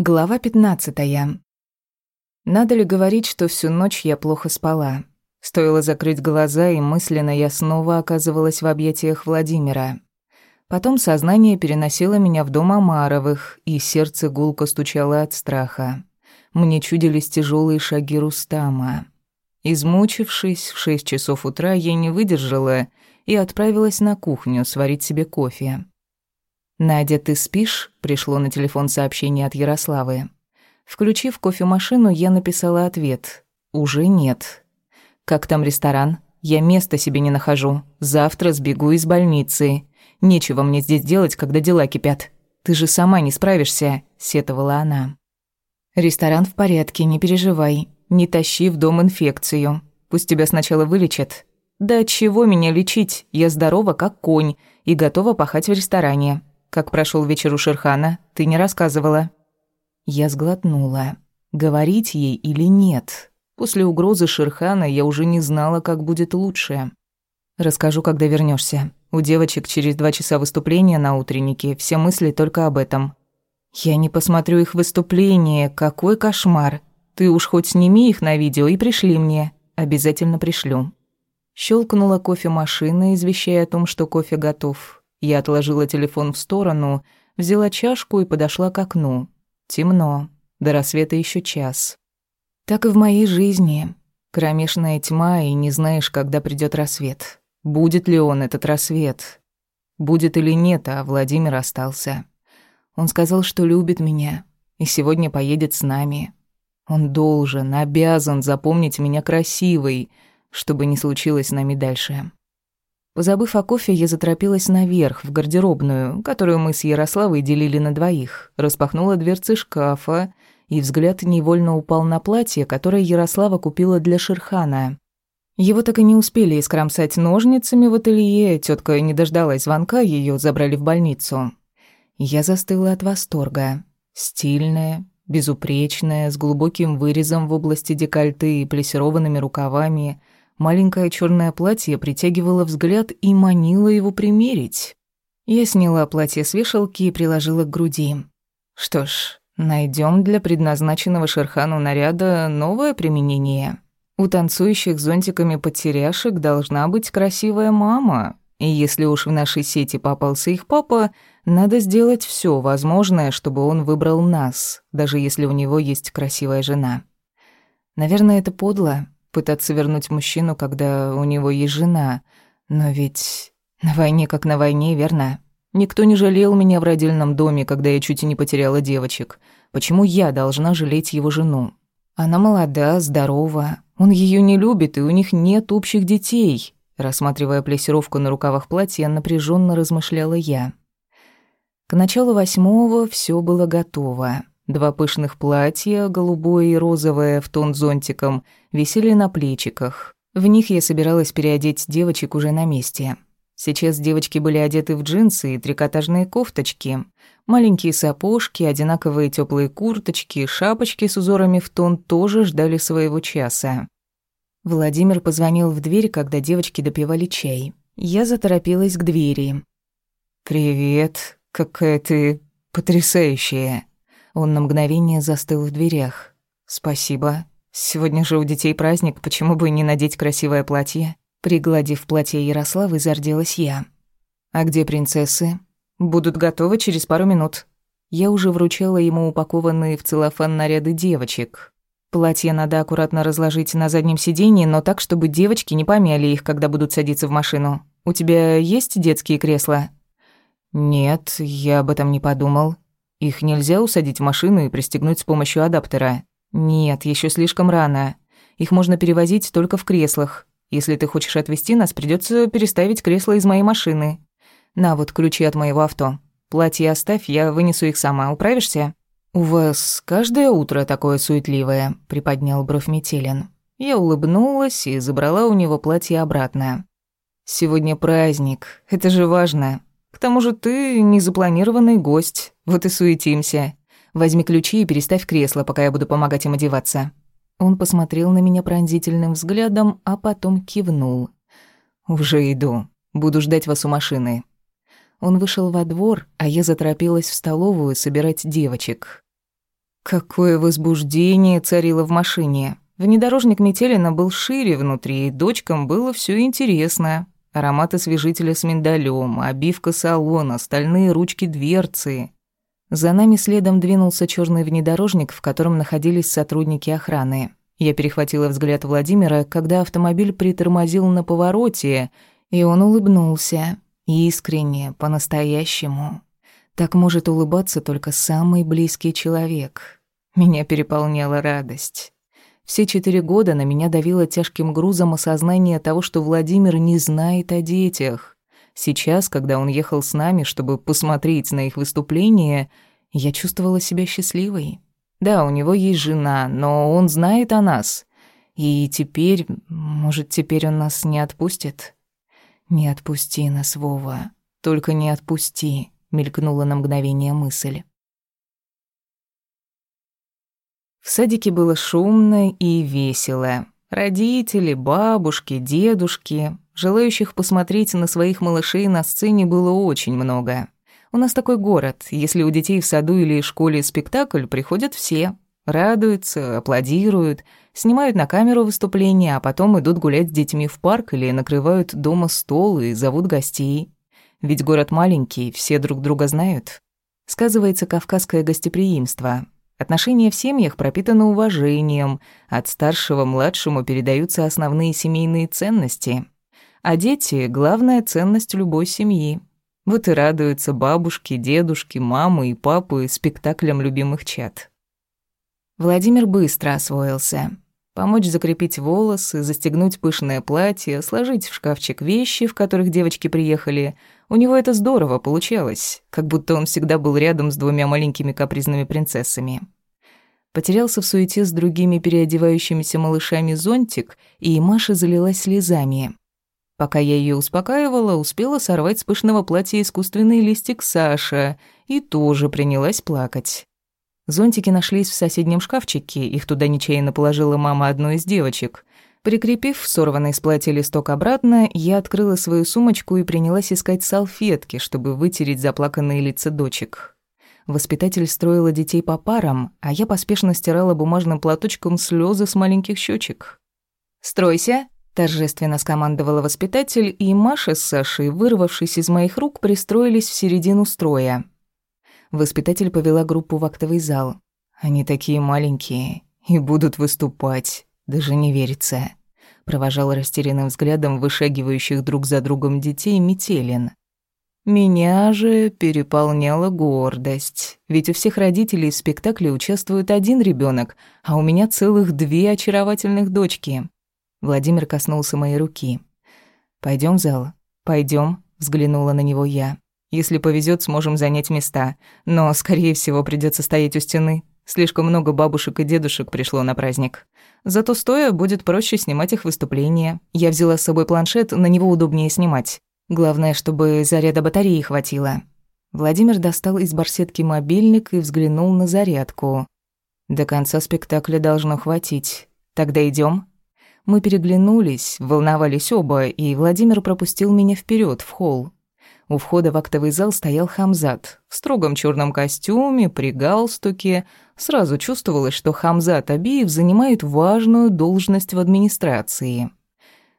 Глава 15. Надо ли говорить, что всю ночь я плохо спала? Стоило закрыть глаза, и мысленно я снова оказывалась в объятиях Владимира. Потом сознание переносило меня в дом Амаровых, и сердце гулко стучало от страха. Мне чудились тяжелые шаги Рустама. Измучившись, в шесть часов утра я не выдержала и отправилась на кухню сварить себе кофе. «Надя, ты спишь?» — пришло на телефон сообщение от Ярославы. Включив кофемашину, я написала ответ. «Уже нет». «Как там ресторан? Я места себе не нахожу. Завтра сбегу из больницы. Нечего мне здесь делать, когда дела кипят. Ты же сама не справишься», — сетовала она. «Ресторан в порядке, не переживай. Не тащи в дом инфекцию. Пусть тебя сначала вылечат». «Да чего меня лечить? Я здорова, как конь, и готова пахать в ресторане. Как прошел вечер у Шерхана, ты не рассказывала». Я сглотнула. Говорить ей или нет? После угрозы Шерхана я уже не знала, как будет лучше. Расскажу, когда вернешься. У девочек через два часа выступления на утреннике, все мысли только об этом. Я не посмотрю их выступление, какой кошмар. Ты уж хоть сними их на видео и пришли мне. Обязательно пришлю. Щелкнула кофемашина, извещая о том, что кофе готов. Я отложила телефон в сторону, взяла чашку и подошла к окну. Темно. До рассвета еще час. Так и в моей жизни. Кромешная тьма, и не знаешь, когда придет рассвет. Будет ли он, этот рассвет? Будет или нет, а Владимир остался. Он сказал, что любит меня, и сегодня поедет с нами. Он должен, обязан запомнить меня красивой, чтобы не случилось с нами дальше. Позабыв о кофе, я заторопилась наверх, в гардеробную, которую мы с Ярославой делили на двоих, распахнула дверцы шкафа, и взгляд невольно упал на платье, которое Ярослава купила для Шерхана. Его так и не успели искромсать ножницами в ателье, тетка не дождалась звонка, ее забрали в больницу. Я застыла от восторга. Стильная, безупречная, с глубоким вырезом в области декольте и плессированными рукавами – Маленькое черное платье притягивало взгляд и манило его примерить. Я сняла платье с вешалки и приложила к груди. Что ж, найдем для предназначенного Шерхану наряда новое применение. У танцующих зонтиками потеряшек должна быть красивая мама. И если уж в нашей сети попался их папа, надо сделать все возможное, чтобы он выбрал нас, даже если у него есть красивая жена. Наверное, это подло, пытаться вернуть мужчину, когда у него есть жена. Но ведь на войне как на войне, верно? Никто не жалел меня в родильном доме, когда я чуть и не потеряла девочек. Почему я должна жалеть его жену? Она молода, здорова. Он ее не любит, и у них нет общих детей. Рассматривая плесировку на рукавах платья, напряженно размышляла я. К началу восьмого все было готово. Два пышных платья, голубое и розовое в тон зонтиком, висели на плечиках. В них я собиралась переодеть девочек уже на месте. Сейчас девочки были одеты в джинсы и трикотажные кофточки, маленькие сапожки, одинаковые теплые курточки, шапочки с узорами в тон тоже ждали своего часа. Владимир позвонил в дверь, когда девочки допивали чай. Я заторопилась к двери. «Привет, какая ты потрясающая!» Он на мгновение застыл в дверях. «Спасибо. Сегодня же у детей праздник, почему бы не надеть красивое платье?» Пригладив платье Ярославы, зарделась я. «А где принцессы?» «Будут готовы через пару минут». Я уже вручала ему упакованные в целлофан наряды девочек. Платье надо аккуратно разложить на заднем сиденье, но так, чтобы девочки не помяли их, когда будут садиться в машину. У тебя есть детские кресла? Нет, я об этом не подумал. Их нельзя усадить в машину и пристегнуть с помощью адаптера. Нет, еще слишком рано. Их можно перевозить только в креслах. Если ты хочешь отвезти нас, придется переставить кресло из моей машины. На вот ключи от моего авто. Платье оставь, я вынесу их сама. Управишься? У вас каждое утро такое суетливое, приподнял бровь Метелин. Я улыбнулась и забрала у него платье обратно. Сегодня праздник. Это же важно. К тому же ты незапланированный гость, вот и суетимся. Возьми ключи и переставь кресло, пока я буду помогать им одеваться». Он посмотрел на меня пронзительным взглядом, а потом кивнул. «Уже иду. Буду ждать вас у машины». Он вышел во двор, а я заторопилась в столовую собирать девочек. Какое возбуждение царило в машине. Внедорожник Метелина был шире внутри, и дочкам было все интересно. Аромат освежителя с миндалем, обивка салона, стальные ручки дверцы. За нами следом двинулся черный внедорожник, в котором находились сотрудники охраны. Я перехватила взгляд Владимира, когда автомобиль притормозил на повороте, и он улыбнулся. Искренне, по-настоящему. Так может улыбаться только самый близкий человек. Меня переполняла радость. Все четыре года на меня давило тяжким грузом осознание того, что Владимир не знает о детях. Сейчас, когда он ехал с нами, чтобы посмотреть на их выступление, я чувствовала себя счастливой. Да, у него есть жена, но он знает о нас. И теперь, может, теперь он нас не отпустит? Не отпусти нас, Вова. Только не отпусти, мелькнула на мгновение мысль. В садике было шумно и весело. Родители, бабушки, дедушки, желающих посмотреть на своих малышей на сцене было очень много. У нас такой город, если у детей в саду или школе спектакль, приходят все. Радуются, аплодируют, снимают на камеру выступления, а потом идут гулять с детьми в парк или накрывают дома стол и зовут гостей. Ведь город маленький, все друг друга знают. Сказывается кавказское гостеприимство. Отношения в семьях пропитаны уважением, от старшего младшему передаются основные семейные ценности. А дети — главная ценность любой семьи. Вот и радуются бабушки, дедушки, мамы и папы спектаклям любимых чад. Владимир быстро освоился. Помочь закрепить волосы, застегнуть пышное платье, сложить в шкафчик вещи, в которых девочки приехали. У него это здорово получалось, как будто он всегда был рядом с двумя маленькими капризными принцессами. Потерялся в суете с другими переодевающимися малышами зонтик, и Маша залилась слезами. Пока я ее успокаивала, успела сорвать с пышного платья искусственный листик Саша и тоже принялась плакать. Зонтики нашлись в соседнем шкафчике, их туда нечаянно положила мама одной из девочек. Прикрепив сорванный с платья листок обратно, я открыла свою сумочку и принялась искать салфетки, чтобы вытереть заплаканные лица дочек. Воспитатель строила детей по парам, а я поспешно стирала бумажным платочком слезы с маленьких щечек. «Стройся!» – торжественно скомандовала воспитатель, и Маша с Сашей, вырвавшись из моих рук, пристроились в середину строя. Воспитатель повела группу в актовый зал. Они такие маленькие и будут выступать. Даже не верится. Провожал растерянным взглядом вышагивающих друг за другом детей Метелин. Меня же переполняла гордость. Ведь у всех родителей в спектакле участвует один ребенок, а у меня целых две очаровательных дочки. Владимир коснулся моей руки. Пойдем в зал. Пойдем, взглянула на него я. Если повезет, сможем занять места. Но, скорее всего, придется стоять у стены. Слишком много бабушек и дедушек пришло на праздник. Зато стоя будет проще снимать их выступления. Я взяла с собой планшет, на него удобнее снимать. Главное, чтобы заряда батареи хватило. Владимир достал из барсетки мобильник и взглянул на зарядку. До конца спектакля должно хватить. Тогда идем. Мы переглянулись, волновались оба, и Владимир пропустил меня вперед в холл. У входа в актовый зал стоял Хамзат. В строгом черном костюме, при галстуке. Сразу чувствовалось, что Хамзат Абиев занимает важную должность в администрации.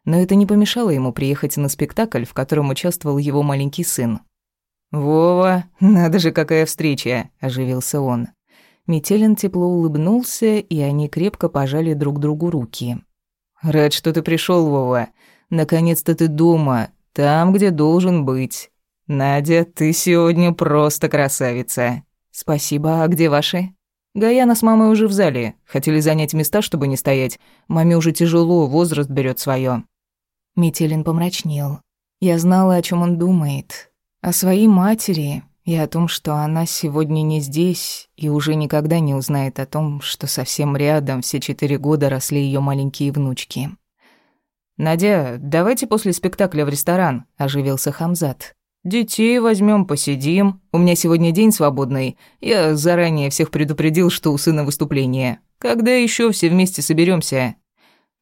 Но это не помешало ему приехать на спектакль, в котором участвовал его маленький сын. «Вова, надо же, какая встреча!» – оживился он. Метелин тепло улыбнулся, и они крепко пожали друг другу руки. «Рад, что ты пришел, Вова. Наконец-то ты дома, там, где должен быть. «Надя, ты сегодня просто красавица». «Спасибо. А где ваши?» «Гаяна с мамой уже в зале. Хотели занять места, чтобы не стоять. Маме уже тяжело, возраст берет свое. Метелин помрачнел. Я знала, о чем он думает. О своей матери и о том, что она сегодня не здесь и уже никогда не узнает о том, что совсем рядом все четыре года росли ее маленькие внучки. «Надя, давайте после спектакля в ресторан», – оживился Хамзат. Детей возьмем, посидим. У меня сегодня день свободный. Я заранее всех предупредил, что у сына выступление. Когда еще все вместе соберемся?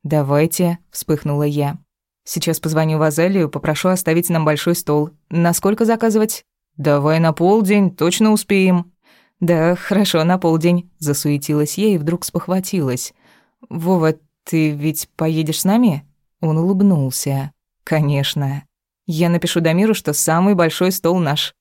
Давайте, вспыхнула я. Сейчас позвоню в Азалию, попрошу оставить нам большой стол. Насколько заказывать? Давай на полдень, точно успеем. «Да, хорошо, на полдень», — засуетилась я и вдруг спохватилась. «Вова, ты ведь поедешь с нами?» Он улыбнулся. «Конечно. Я напишу Дамиру, что самый большой стол наш».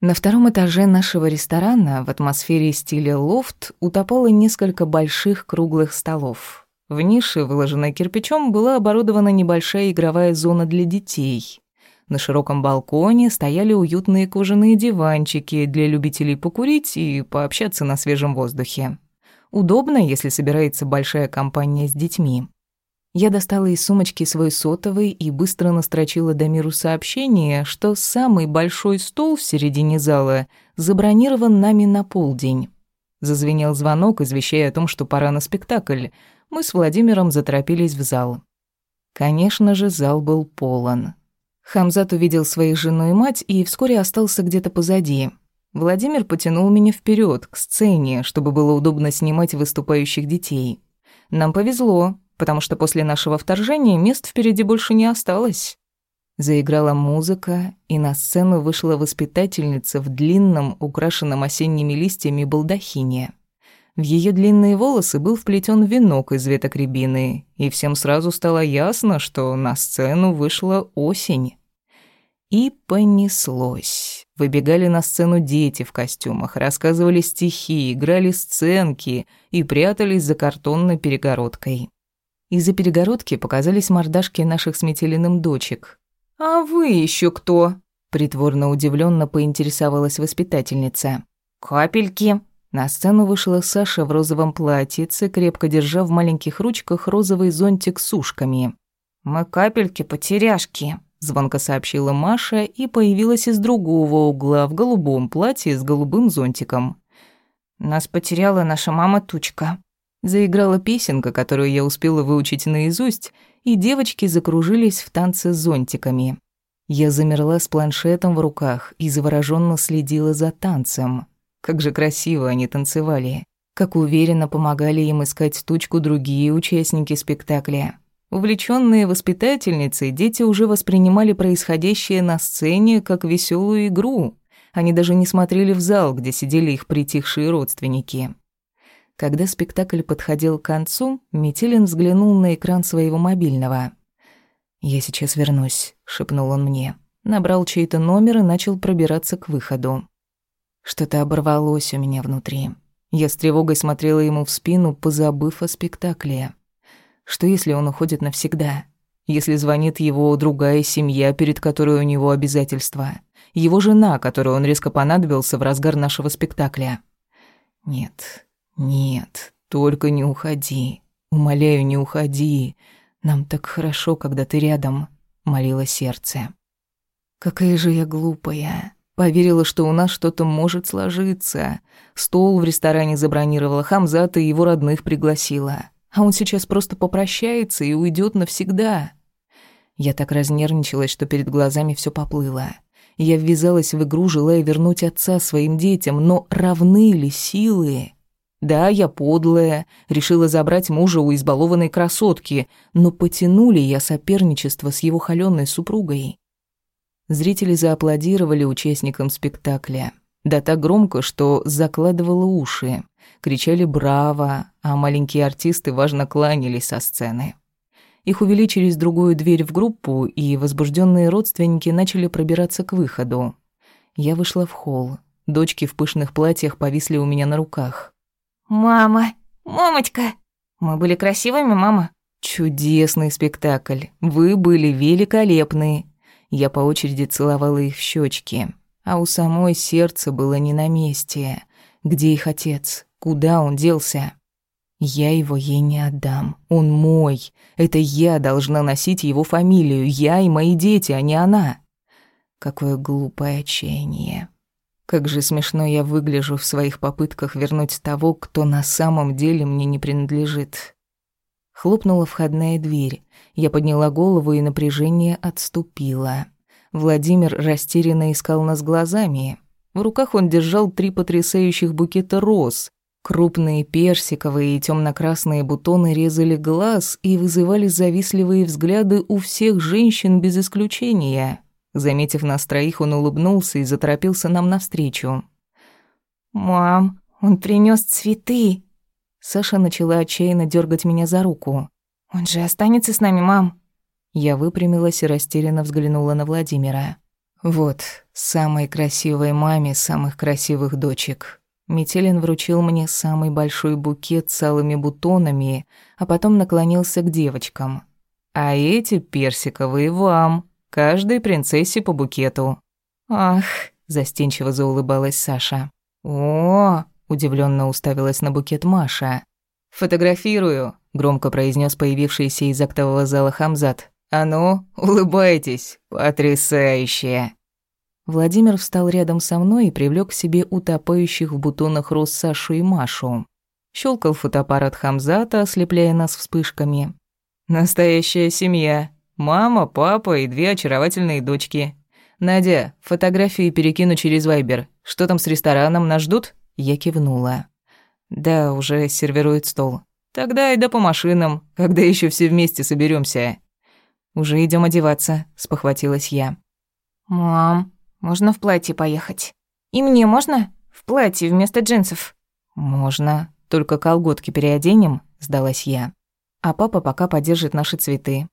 На втором этаже нашего ресторана в атмосфере стиля лофт утопало несколько больших круглых столов. В нише, выложенной кирпичом, была оборудована небольшая игровая зона для детей. На широком балконе стояли уютные кожаные диванчики для любителей покурить и пообщаться на свежем воздухе. Удобно, если собирается большая компания с детьми. Я достала из сумочки свой сотовый и быстро настрочила Дамиру сообщение, что самый большой стол в середине зала забронирован нами на полдень. Зазвенел звонок, извещая о том, что пора на спектакль. Мы с Владимиром заторопились в зал. Конечно же, зал был полон. Хамзат увидел свою жену и мать и вскоре остался где-то позади. Владимир потянул меня вперед к сцене, чтобы было удобно снимать выступающих детей. Нам повезло, потому что после нашего вторжения мест впереди больше не осталось. Заиграла музыка, и на сцену вышла воспитательница в длинном, украшенном осенними листьями балдахине. В ее длинные волосы был вплетен венок из веток рябины, и всем сразу стало ясно, что на сцену вышла осень. И понеслось. Выбегали на сцену дети в костюмах, рассказывали стихи, играли сценки и прятались за картонной перегородкой. Из-за перегородки показались мордашки наших с Метелиным дочек. «А вы еще кто?» Притворно удивленно поинтересовалась воспитательница. «Капельки», на сцену вышла Саша в розовом платьице, крепко держа в маленьких ручках розовый зонтик с ушками. «Мы капельки-потеряшки», — звонко сообщила Маша и появилась из другого угла в голубом платье с голубым зонтиком. «Нас потеряла наша мама Тучка». Заиграла песенка, которую я успела выучить наизусть, и девочки закружились в танце с зонтиками. Я замерла с планшетом в руках и завороженно следила за танцем. Как же красиво они танцевали. Как уверенно помогали им искать тучку другие участники спектакля. Увлечённые воспитательницы, дети уже воспринимали происходящее на сцене как веселую игру. Они даже не смотрели в зал, где сидели их притихшие родственники. Когда спектакль подходил к концу, Метелин взглянул на экран своего мобильного. «Я сейчас вернусь», — шепнул он мне. Набрал чей-то номер и начал пробираться к выходу. Что-то оборвалось у меня внутри. Я с тревогой смотрела ему в спину, позабыв о спектакле. Что если он уходит навсегда? Если звонит его другая семья, перед которой у него обязательства? Его жена, которой он резко понадобился в разгар нашего спектакля? Нет, нет, только не уходи. Умоляю, не уходи. Нам так хорошо, когда ты рядом, молило сердце. Какая же я глупая. Поверила, что у нас что-то может сложиться. Стол в ресторане забронировала, Хамзата и его родных пригласила. А он сейчас просто попрощается и уйдет навсегда. Я так разнервничалась, что перед глазами все поплыло. Я ввязалась в игру, желая вернуть отца своим детям, но равны ли силы? Да, я подлая, решила забрать мужа у избалованной красотки, но потянули я соперничество с его холёной супругой. Зрители зааплодировали участникам спектакля. Да так громко, что закладывало уши. Кричали «Браво!», а маленькие артисты важно кланялись со сцены. Их увели через другую дверь в группу, и возбужденные родственники начали пробираться к выходу. Я вышла в холл. Дочки в пышных платьях повисли у меня на руках. «Мама! Мамочка! Мы были красивыми, мама?» «Чудесный спектакль. Вы были великолепны. Я по очереди целовала их в щечки, а у самой сердце было не на месте. Где их отец? Куда он делся? Я его ей не отдам. Он мой. Это я должна носить его фамилию. Я и мои дети, а не она. Какое глупое отчаяние. Как же смешно я выгляжу в своих попытках вернуть того, кто на самом деле мне не принадлежит. Хлопнула входная дверь. Я подняла голову, и напряжение отступило. Владимир растерянно искал нас глазами. В руках он держал три потрясающих букета роз. Крупные персиковые и темно-красные бутоны резали глаз и вызывали завистливые взгляды у всех женщин без исключения. Заметив нас троих, он улыбнулся и заторопился нам навстречу. «Мам, он принес цветы!» Саша начала отчаянно дергать меня за руку. «Он же останется с нами, мам!» Я выпрямилась и растерянно взглянула на Владимира. «Вот, самой красивой маме самых красивых дочек». Метелин вручил мне самый большой букет с алыми бутонами, а потом наклонился к девочкам. «А эти персиковые вам, каждой принцессе по букету». «Ах!» – застенчиво заулыбалась Саша. «О!» – удивленно уставилась на букет Маша. «Фотографирую», – громко произнес появившийся из актового зала Хамзат. «А ну, улыбайтесь, потрясающе!» Владимир встал рядом со мной и привлёк к себе утопающих в бутонах роз Сашу и Машу. Щелкал фотоаппарат Хамзата, ослепляя нас вспышками. «Настоящая семья. Мама, папа и две очаровательные дочки. Надя, фотографии перекину через Вайбер. Что там с рестораном, нас ждут?» Я кивнула. «Да, уже сервирует стол. Тогда иди по машинам, когда ещё все вместе соберёмся. «Уже идём одеваться», — спохватилась я. «Мам, можно в платье поехать? И мне можно? В платье вместо джинсов?» «Можно. Только колготки переоденем», — сдалась я. «А папа пока подержит наши цветы».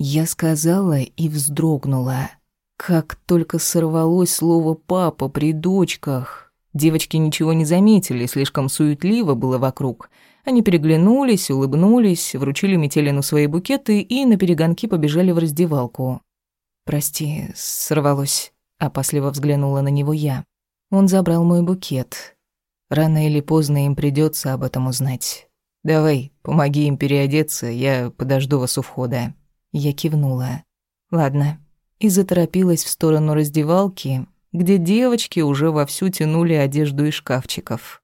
Я сказала и вздрогнула. Как только сорвалось слово «папа» при дочках. Девочки ничего не заметили, слишком суетливо было вокруг. Они переглянулись, улыбнулись, вручили Метелину свои букеты и на перегонки побежали в раздевалку. «Прости, сорвалось», — опасливо взглянула на него я. Он забрал мой букет. Рано или поздно им придется об этом узнать. «Давай, помоги им переодеться, я подожду вас у входа». Я кивнула. «Ладно». И заторопилась в сторону раздевалки, где девочки уже вовсю тянули одежду из шкафчиков.